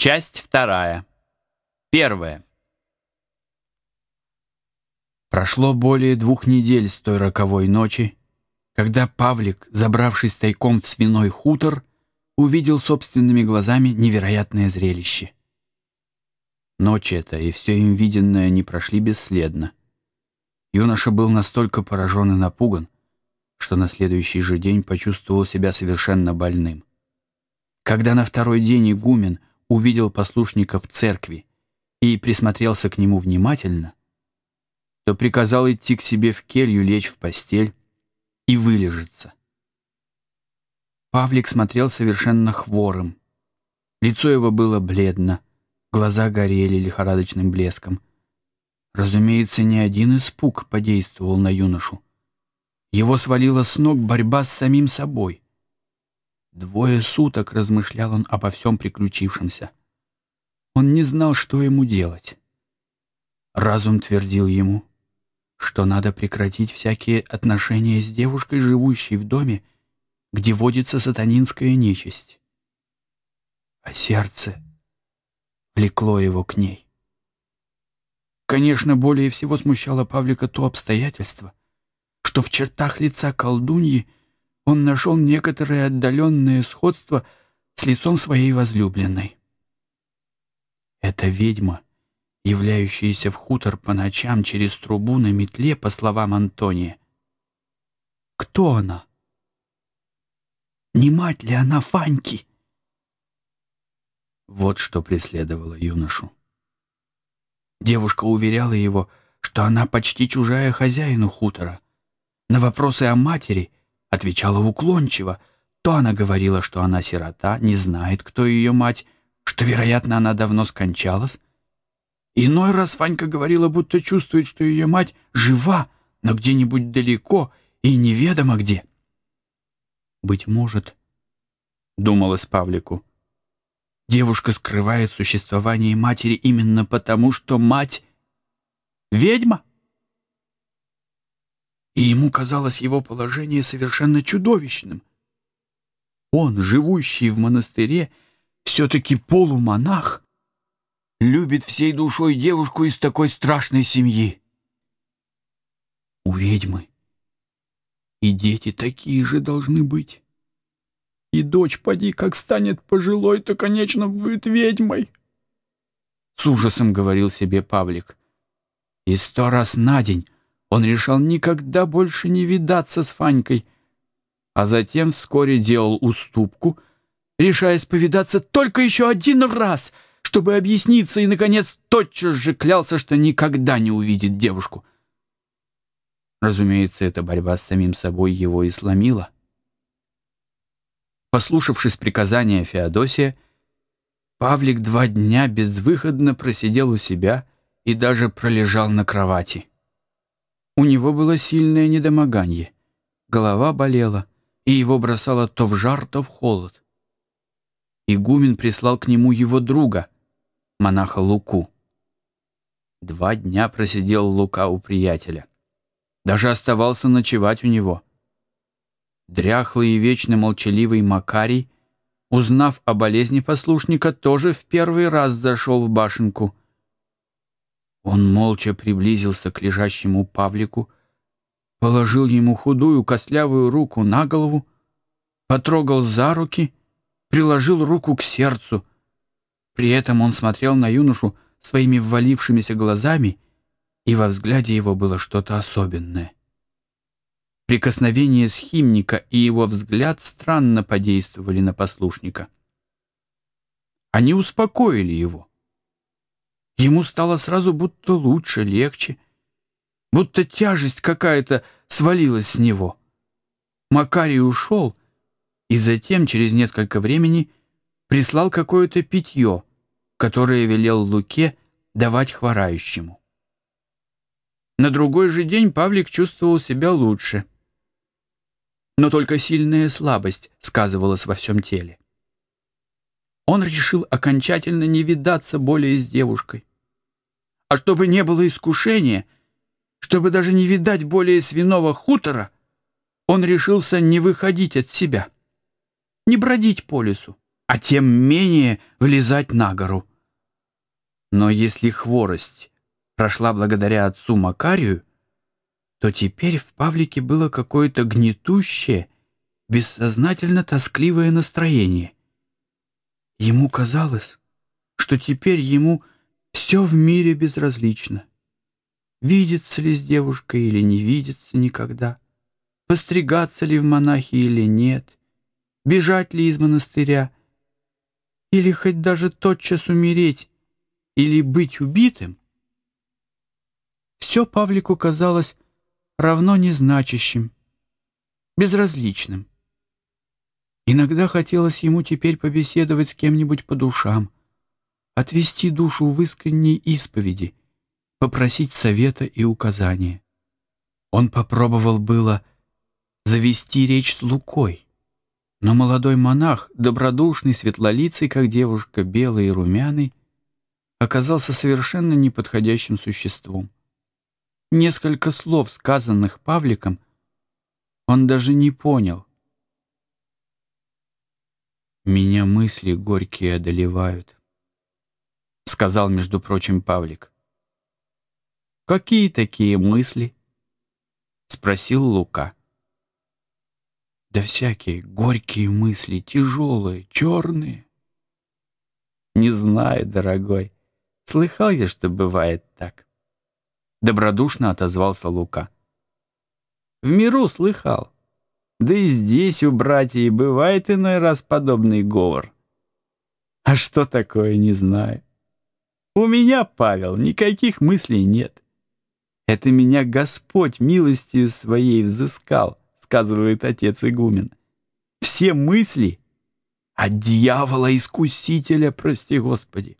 Часть вторая. Первая. Прошло более двух недель с той роковой ночи, когда Павлик, забравшись тайком в свиной хутор, увидел собственными глазами невероятное зрелище. Ночь эта и все им виденное не прошли бесследно. Юноша был настолько поражен и напуган, что на следующий же день почувствовал себя совершенно больным. Когда на второй день игумен увидел послушника в церкви и присмотрелся к нему внимательно, то приказал идти к себе в келью, лечь в постель и вылежаться. Павлик смотрел совершенно хворым. Лицо его было бледно, глаза горели лихорадочным блеском. Разумеется, ни один испуг подействовал на юношу. Его свалила с ног борьба с самим собой — Двое суток размышлял он обо всем приключившемся. Он не знал, что ему делать. Разум твердил ему, что надо прекратить всякие отношения с девушкой, живущей в доме, где водится сатанинская нечисть. А сердце влекло его к ней. Конечно, более всего смущало Павлика то обстоятельство, что в чертах лица колдуньи он нашел некоторое отдаленное сходство с лицом своей возлюбленной. Эта ведьма, являющаяся в хутор по ночам через трубу на метле, по словам Антония. Кто она? Не мать ли она Фаньки? Вот что преследовало юношу. Девушка уверяла его, что она почти чужая хозяину хутора. На вопросы о матери — отвечала уклончиво. То она говорила, что она сирота, не знает, кто ее мать, что, вероятно, она давно скончалась. Иной раз Фанька говорила, будто чувствует, что ее мать жива, но где-нибудь далеко и неведомо где. «Быть может, — думалось Павлику, — девушка скрывает существование матери именно потому, что мать — ведьма?» И ему казалось его положение совершенно чудовищным. Он, живущий в монастыре, все-таки полумонах, любит всей душой девушку из такой страшной семьи. У ведьмы и дети такие же должны быть. И дочь, поди, как станет пожилой, то, конечно, будет ведьмой. С ужасом говорил себе Павлик. И сто раз на день он решил никогда больше не видаться с Фанькой, а затем вскоре делал уступку, решаясь повидаться только еще один раз, чтобы объясниться, и, наконец, тотчас же клялся, что никогда не увидит девушку. Разумеется, эта борьба с самим собой его и сломила. Послушавшись приказания Феодосия, Павлик два дня безвыходно просидел у себя и даже пролежал на кровати. У него было сильное недомогание. Голова болела, и его бросало то в жар, то в холод. Игумен прислал к нему его друга, монаха Луку. Два дня просидел Лука у приятеля. Даже оставался ночевать у него. Дряхлый и вечно молчаливый Макарий, узнав о болезни послушника, тоже в первый раз зашел в башенку — он молча приблизился к лежащему Павлику, положил ему худую костлявую руку на голову, потрогал за руки, приложил руку к сердцу. При этом он смотрел на юношу своими ввалившимися глазами, и во взгляде его было что-то особенное. Прикосновение схимника и его взгляд странно подействовали на послушника. Они успокоили его. Ему стало сразу будто лучше, легче, будто тяжесть какая-то свалилась с него. Макарий ушел, и затем, через несколько времени, прислал какое-то питье, которое велел Луке давать хворающему. На другой же день Павлик чувствовал себя лучше. Но только сильная слабость сказывалась во всем теле. Он решил окончательно не видаться более с девушкой. А чтобы не было искушения, чтобы даже не видать более свиного хутора, он решился не выходить от себя, не бродить по лесу, а тем менее влезать на гору. Но если хворость прошла благодаря отцу Макарию, то теперь в Павлике было какое-то гнетущее, бессознательно тоскливое настроение. Ему казалось, что теперь ему все в мире безразлично. Видится ли с девушкой или не видится никогда, постригаться ли в монахи или нет, бежать ли из монастыря, или хоть даже тотчас умереть, или быть убитым, все Павлику казалось равно незначащим, безразличным. Иногда хотелось ему теперь побеседовать с кем-нибудь по душам, отвести душу в искренней исповеди, попросить совета и указания. Он попробовал было завести речь с Лукой, но молодой монах, добродушный, светлолицый, как девушка, белый и румяный, оказался совершенно неподходящим существом. Несколько слов, сказанных Павликом, он даже не понял. «Меня мысли горькие одолевают», — сказал, между прочим, Павлик. «Какие такие мысли?» — спросил Лука. «Да всякие горькие мысли, тяжелые, черные». «Не знаю, дорогой. Слыхал я, что бывает так». Добродушно отозвался Лука. В миру слыхал. Да и здесь у братьев бывает иной раз подобный говор. А что такое, не знаю. У меня, Павел, никаких мыслей нет. Это меня Господь милостью своей взыскал, сказывает отец игумен. Все мысли от дьявола-искусителя, прости Господи.